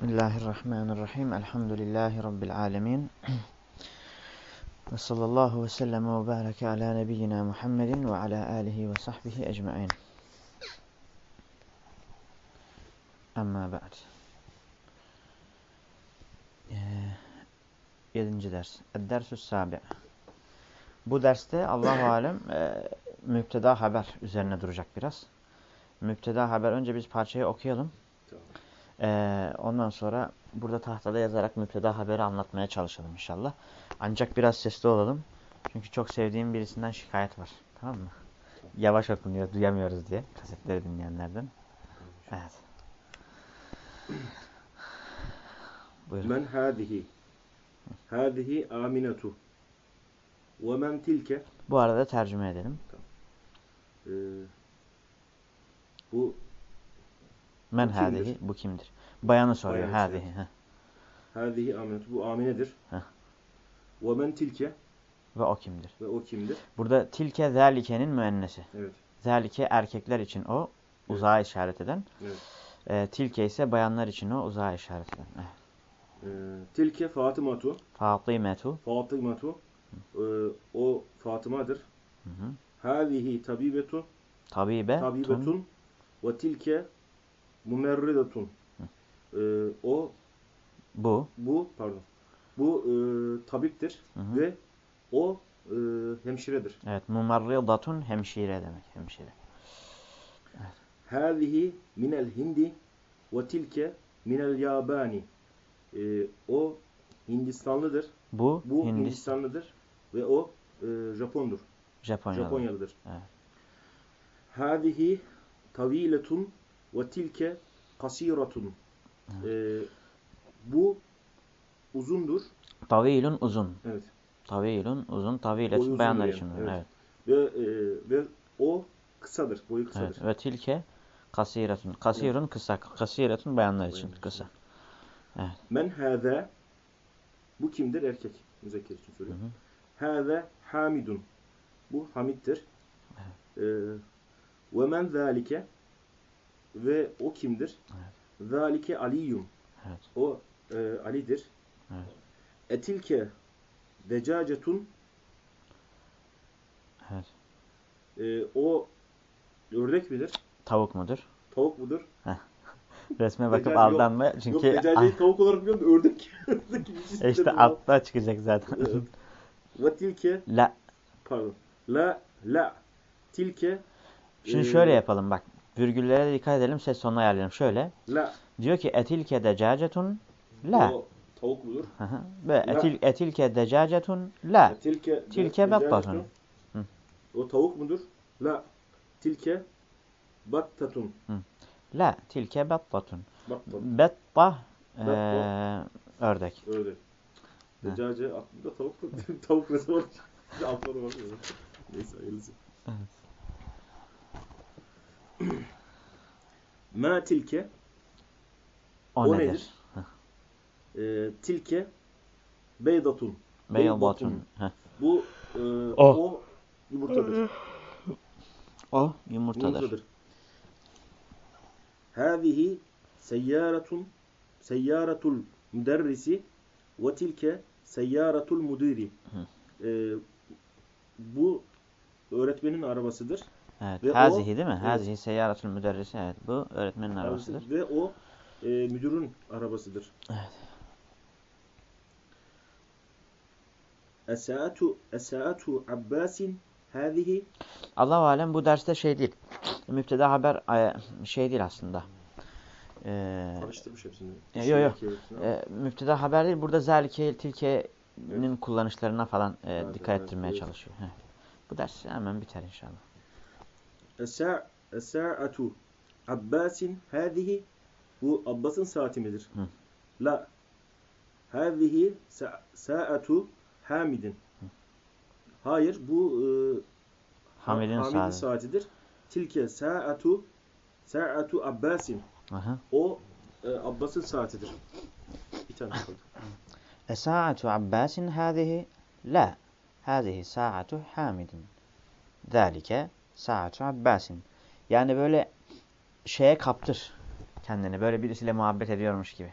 Bismillahirrahmanirrahim. Elhamdülillahi Rabbil alemin. Ve sallallahu ve sellem ve bareke ala nebiyyina Muhammedin ve ala alihi ve sahbihi ecma'in. Amma ba'd. Ee, yedinci ders. Eddersü's sabi. Bu derste Allahu alem e, müpteda haber üzerine duracak biraz. Müpteda haber önce biz parçayı okuyalım. Tamam. Ee, ondan sonra burada tahtada yazarak müpteda haberi anlatmaya çalışalım inşallah. Ancak biraz sesli olalım. Çünkü çok sevdiğim birisinden şikayet var. Tamam mı? Yavaş okunuyor, duyamıyoruz diye. Kasetleri dinleyenlerden. Evet. Buyurun. Men hâzihi. Hâzihi aminatu. Ve men tilke. Bu arada tercüme edelim. Ee, bu Men hâzihi, bu kimdir? Bayanı soruyor. Bayan heh. hâzihi aminatu. Bu aminedir. Heh. Ve men tilke. Ve o kimdir? Ve o kimdir? Burada tilke zâlikenin müennesi. Evet. Zâlike erkekler için o uzağa işaret eden. Evet. E, tilke ise bayanlar için o uzağa işaret eden. Evet. Ee, tilke Fatımatu. Fatimetu. Fatımatu. Ee, o Fatıma'dır. Hı hı. Hâzihi tabibetu. Tabibe. tun. Tabibetun. Ve tilke mumerridatun. Ee, o Bu. bu pardon. Bu e, tabiptir Hı hı. ve o e, hemşiredir. Evet. Mumarridatun hemşire demek. Hemşire. Hâzihi minel hindi ve tilke minel yabani. E, o Hindistanlıdır. Bu, Bu Hindistan. Hindistanlıdır ve o e, Japondur. Japonyalı. Japonyalıdır. Evet. Hâzihi taviletun ve tilke kasiratun. E, bu uzundur. Tavilun uzun. Evet. Tavilun uzun. Taviletun uzundur bayanlar yani, için. evet. Evet. Ve e, ve o kısadır. Boyu kısadır. evet. Ve tilke kasiratun. Kasirun kısa. Kasiratun bayanlar için için. kısa. Men hâzâ bu kimdir? Erkek. Müzekker için hı. Hâzâ hamidun. Bu hamiddir. Ee, ve men zâlike ve o kimdir? Zâlike aliyyum. Evet. O e, Ali'dir. Evet. Etilke decacetun Evet. e, o ördek midir? Tavuk mudur? Tavuk mudur? Resme bakıp yok. aldanma. Yok Çünkü decaceyi tavuk olarak biliyorum da ördek. E işte altta çıkacak zaten. Evet. Ve tilke La. pardon. La la tilke Şimdi e, şöyle yapalım bak. Virgüllere dikkat edelim. Ses sonuna ayarlayalım. Şöyle. La Diyor ki etilke decacetun la. o tavuk mudur? Ve etil, etilke decacetun la. Tilke Tilke battatun. O tavuk mudur? La tilke battatun. La. Tilke battatun. Betta. eee, ördek. Ha. Decace aklımda tavuk tavuk mesela var. Altları var. Neyse hayırlısı. Evet. Ma tilke O, O nedir? nedir? e, tilke beydatun. Beydatun. Bu e, O. o yumurtadır. O yumurtadır. Yumurtadır. Hâzihi seyyâretun seyyâretul müderrisi ve tilke seyyâretul müdiri. Ee, bu öğretmenin arabasıdır. Evet. Ve o- Hazihi değil mi? Evet. Hazihi seyyaratul müderrisi. Evet. Bu öğretmenin arabasıdır. Ve o e, müdürün arabasıdır. Evet. Esaatu esaatu Abbasin hâzihi Allah alem bu derste şey değil. Müpteda haber e, şey değil aslında. Ee, karıştırmış hepsini. E, yo, yo. E, haber değil. Burada zelike, tilke'nin Evet. kullanışlarına falan e, Evet, dikkat evet, ettirmeye evet. çalışıyor. Heh. Bu ders hemen biter inşallah. Esa esaatu Abbasin hâzihi bu Abbas'ın saati midir? Hı. La hâzihi sa- saatu Hamid'in. Hayır bu e, Hamid'in Hamid'in saati. saatidir. Tilke saatu saatu Abbasin. Aha. O e, Abbas'ın saatidir. Bir tane kaldı. Esaatu Abbasin hâzihi? La. Hâzihi saatu Hamidin. Zalike saatu Abbasin. Yani böyle şeye kaptır kendini. Böyle birisiyle muhabbet ediyormuş gibi.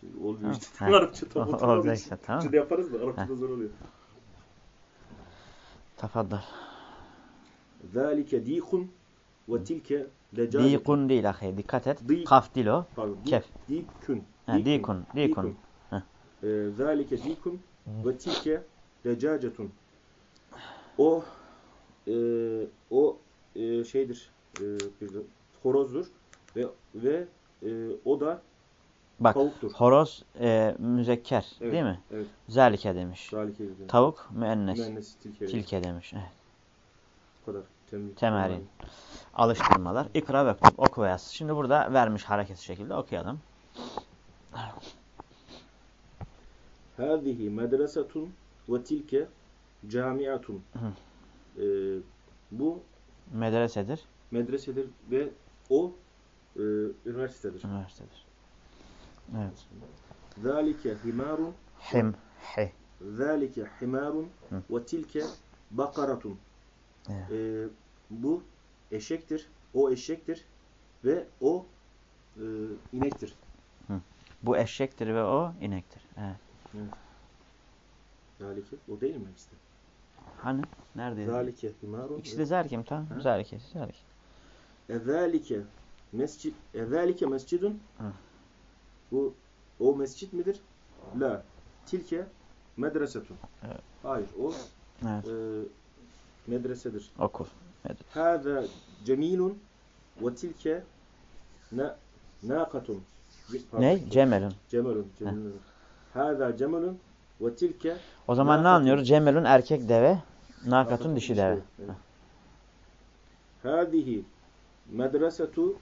Şimdi olmuyor işte. Ha. Arapça tam işte, tamam. Türkçe'de yaparız da Arapçada zor oluyor. Tafaddal. Zalike dikun ve tilke decacetun. Dikun değil ahi. Dikkat et. Dik. Kaf değil o. Pardon. Kef. Dikun. Dikun. Heh. Ee, Zalike dikun ve tilke decacetun. O e, o e, şeydir. E, bir de horozdur ve ve e, o da Bak. tavuktur. Horoz e, müzekker Evet. değil mi? Evet. Zalike demiş. Zalike dedi. Tavuk müennes. Müennes tilke. Tilke demiş. Evet. Bu kadar. Tem Temerin. Alıştırmalar. İkra ve okut. Oku ve yaz. Şimdi burada vermiş hareketsiz şekilde okuyalım. Hâzihi medresetun ve tilke camiatun. Ee, bu Medresedir. medresedir ve o e, üniversitedir. Üniversitedir. Evet. Zalike himarun Him. Hi. zalike himarun Hı. ve tilke bakaratun. Evet. Ee, bu eşektir. O eşektir ve o e, inektir. Bu eşektir ve o inektir. Evet. Zalike o değil mi de? Hani? Neredeydi? Zalike İkisi de zerkim tamam. Hı. Zerke. Zerke. Ezalike mescid ezalike mescidun Hı. bu o mescit midir? La. Tilke medresetun. Evet. Hayır o Evet. e, medresedir. Okul. Evet. Hâzâ cemilun ve tilke nâkatun. Ne? Cemelun. Cemelun. Cemelun. Hâzâ cemelun ve tilke O zaman ne anlıyoruz? Cemelun erkek deve, nakatun dişi deve. Hâzihi medresetu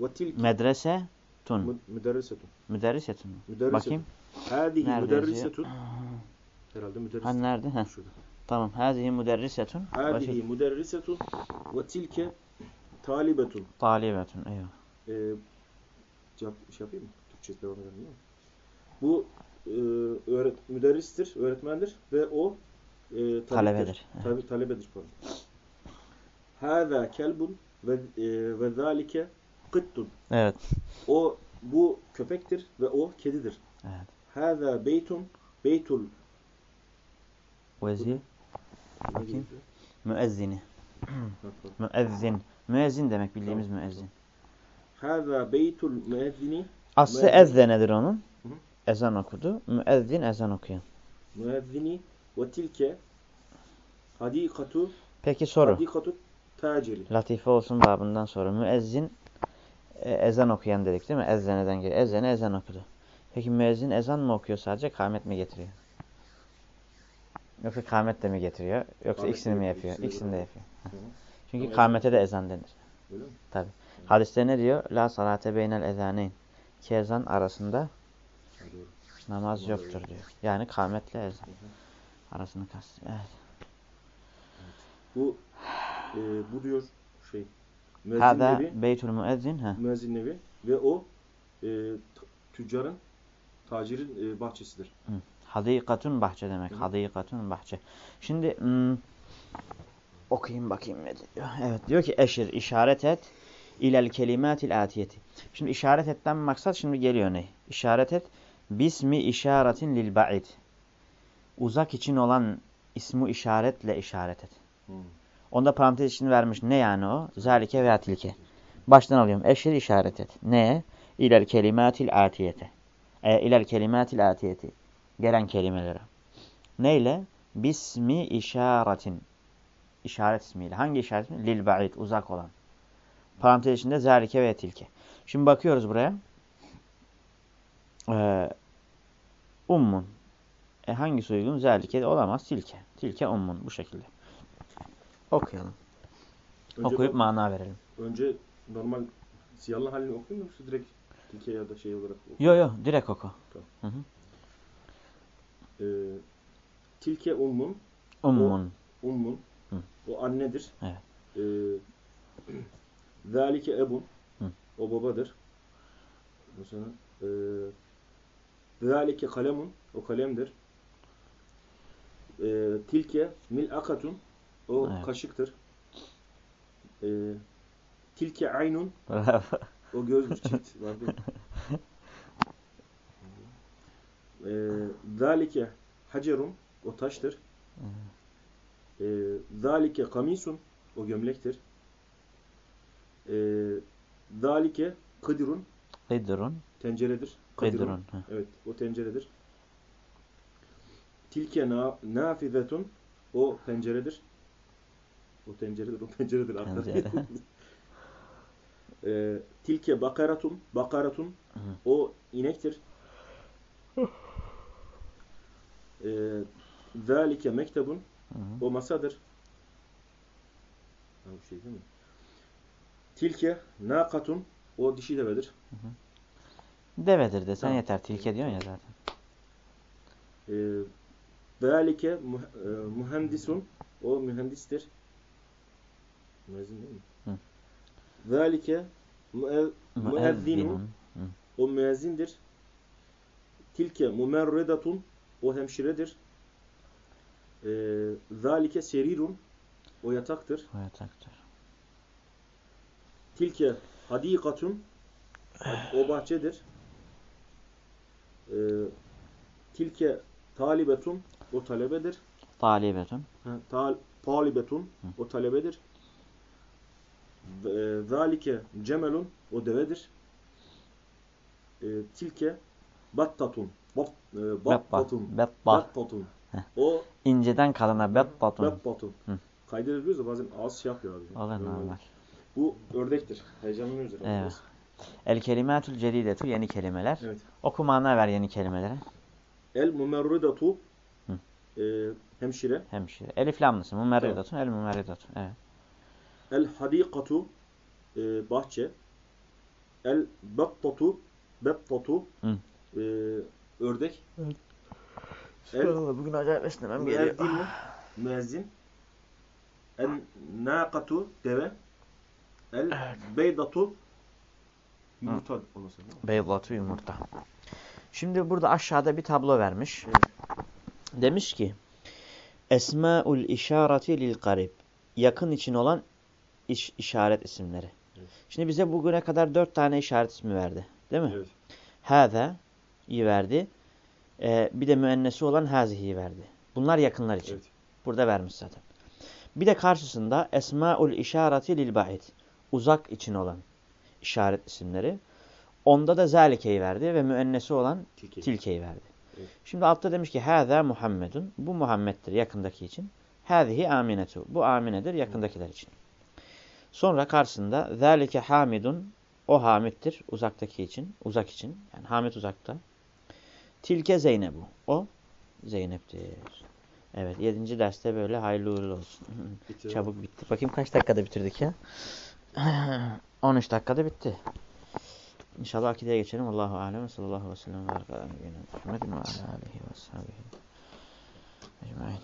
ve tilke Medrese tun. Mü- müderrisetun. Müderrisetun. Bakayım. Nerede müderrisetun. Herhalde müderrisetun. Hani nerede? Heh. Şurada. Tamam. Hazihi müderrisetun. Başı müderrisetun ve tilke talibetun. talibetun. Eyvah. Ee, şey yapayım mı? Türkçe devam edelim mi? Bu e, öğret müderristir, öğretmendir ve o e. Talebedir. Tabi, talebedir pardon. Hâzâ kelbun ve, e, ve zâlike kıttun. Evet. O bu köpektir ve o kedidir. Evet. Hâzâ beytun beytul Vezi Bakayım. müezzini. Müezzin. Müezzin demek bildiğimiz müezzin. Hâzâ beytul müezzini Aslı ezzenedir onun. Ezan okudu. Müezzin ezan okuyan. müezzini ve tilke hadikatu Peki soru. hadikatu taciri. Latife olsun babından sonra. Müezzin e, ezan okuyan dedik değil mi? Ezzeneden geliyor. Ezzene ezan okudu. Peki müezzin ezan mı okuyor sadece? Kâmet mi getiriyor? Yoksa kâmet de mi getiriyor? Yoksa Kâmet ikisini mi yapıyor? ikisini İkisini de yapıyor. yapıyor. Hı hı. Çünkü Ama kâmete de ezan denir. Öyle mi? Hadiste ne diyor? La salate beynel ezaneyn. İki ezan arasında Doğru. namaz yoktur evet. diyor. Yani kâmetle ezan Hı hı. arasını kastediyor. Evet. Bu e, bu diyor şey nevi, beytul müezzin. Ha. müezzin nevi ve o e, tüccarın tacirin e, bahçesidir. Hadikatun bahçe demek. Hı hı. Hadikatun bahçe. Şimdi hmm, okuyayım bakayım ne diyor. Evet diyor ki eşir işaret et ilel kelimatil atiyeti. Şimdi işaret etten maksat şimdi geliyor ne? İşaret et bismi işaretin lil ba'id. Uzak için olan ismu işaretle işaret et. Hmm. Onda parantez için vermiş. Ne yani o? Zalike veya tilke. Baştan alıyorum. Eşir işaret et. Ne? İlel kelimatil atiyete. E, ilel kelimatil atiyeti. Gelen kelimelere. Neyle? Bismi işaretin. İşaret ismiyle. Hangi işaret ismi? Lil ba'id. Uzak olan. Parantez içinde zalike ve tilke. Şimdi bakıyoruz buraya. Ee, ummun. E hangisi uygun? Zalike de olamaz. Tilke. Tilke ummun. Bu şekilde. Okuyalım. Önce, Okuyup bak- mana verelim. önce normal siyahlı halini okuyayım mı yoksa direkt tilke ya da şey olarak okuyayım? Yo yo direkt oku. E, tilke ummun Ummun. ummun Hı. o annedir. Evet. E, zalike ebun Hı. o babadır. Mesela e, zalike kalemun o kalemdir. E, tilke mil'akatun o Evet. kaşıktır. E, tilke aynun Bravo. o gözdür çift vardı. ya. e, zalike hacerun o taştır. Zalike kamisun o gömlektir. Zalike kıdirun Kıdırun. tenceredir. Ha. Evet, o tenceredir. Tilke na, nafizetun o penceredir. O tenceredir, o penceredir. Pencere. e, tilke bakaratun, bakaratun Hı. o inektir. E, zalike mektebun Hı hı. o masadır. Ha, bu şey değil mi? Tilke nakatun o dişi devedir. Devedir desen Tamam. yeter. Tilke diyorsun ya zaten. E, muh- e, mühendisun o mühendistir. Müezzin değil mi? Hı. Zalike müe- müezzinu Müezzinin. Hı. o müezzindir. Tilke mumerredatun o hemşiredir. Zalike serirun o yataktır. O yataktır. Tilke hadikatun o bahçedir. E, tilke talibetun o talebedir. Talibetun. Ha, tal talibetun o talebedir. E, Zalike cemelun o devedir. E, tilke battatun. Bat, e, battatun. Battatun. O İnceden bettatun. battatun. Hı. Kaydedebiliyoruz da bazen az şey yapıyor abi. Olur normal. Bu ördektir. Heyecanlanıyoruz herhalde. Evet. El kelimatül cedidetu yeni kelimeler. Evet. Oku mana ver yeni kelimelere. El mumerridatu e, hemşire. Hemşire. Elif lamlısı. Mumerridatun. El mumerridatun. Evet. El hadikatu e, bahçe. El battatu battatu e, ördek. El bugün acayip esnemem müezzinu müezzin. El naqatu deve. El beydatu yumurta olması. değil mi? Yumurta. Şimdi burada aşağıda bir tablo vermiş. Demiş ki Esmaul işareti lil garib. Yakın için olan iş, işaret isimleri. Evet. Şimdi bize bugüne kadar dört tane işaret ismi verdi. Değil mi? Evet. Hâze iyi verdi. Ee, bir de müennesi olan hazihi verdi. Bunlar yakınlar için. Evet. Burada vermiş zaten. Bir de karşısında esmaul işareti lil ba'id. Uzak için olan işaret isimleri. Onda da zalikeyi verdi ve müennesi olan Tilki. tilkeyi verdi. Evet. Şimdi altta demiş ki hâzâ Muhammedun. Bu Muhammed'dir yakındaki için. Hâzihi aminetu. Bu aminedir yakındakiler için. Sonra karşısında zâlike hamidun. O hamiddir uzaktaki için. Uzak için. Yani hamid uzakta. Tilke Zeynebu. O Zeynep'tir. Evet 7. derste böyle hayırlı uğurlu olsun. Çabuk bitti. Bakayım kaç dakikada bitirdik ya? 13 dakikada bitti. İnşallah akideye geçelim. Allahu alem sallallahu aleyhi ve sellem ve ala Muhammedin ve ashabihi ecmaîn.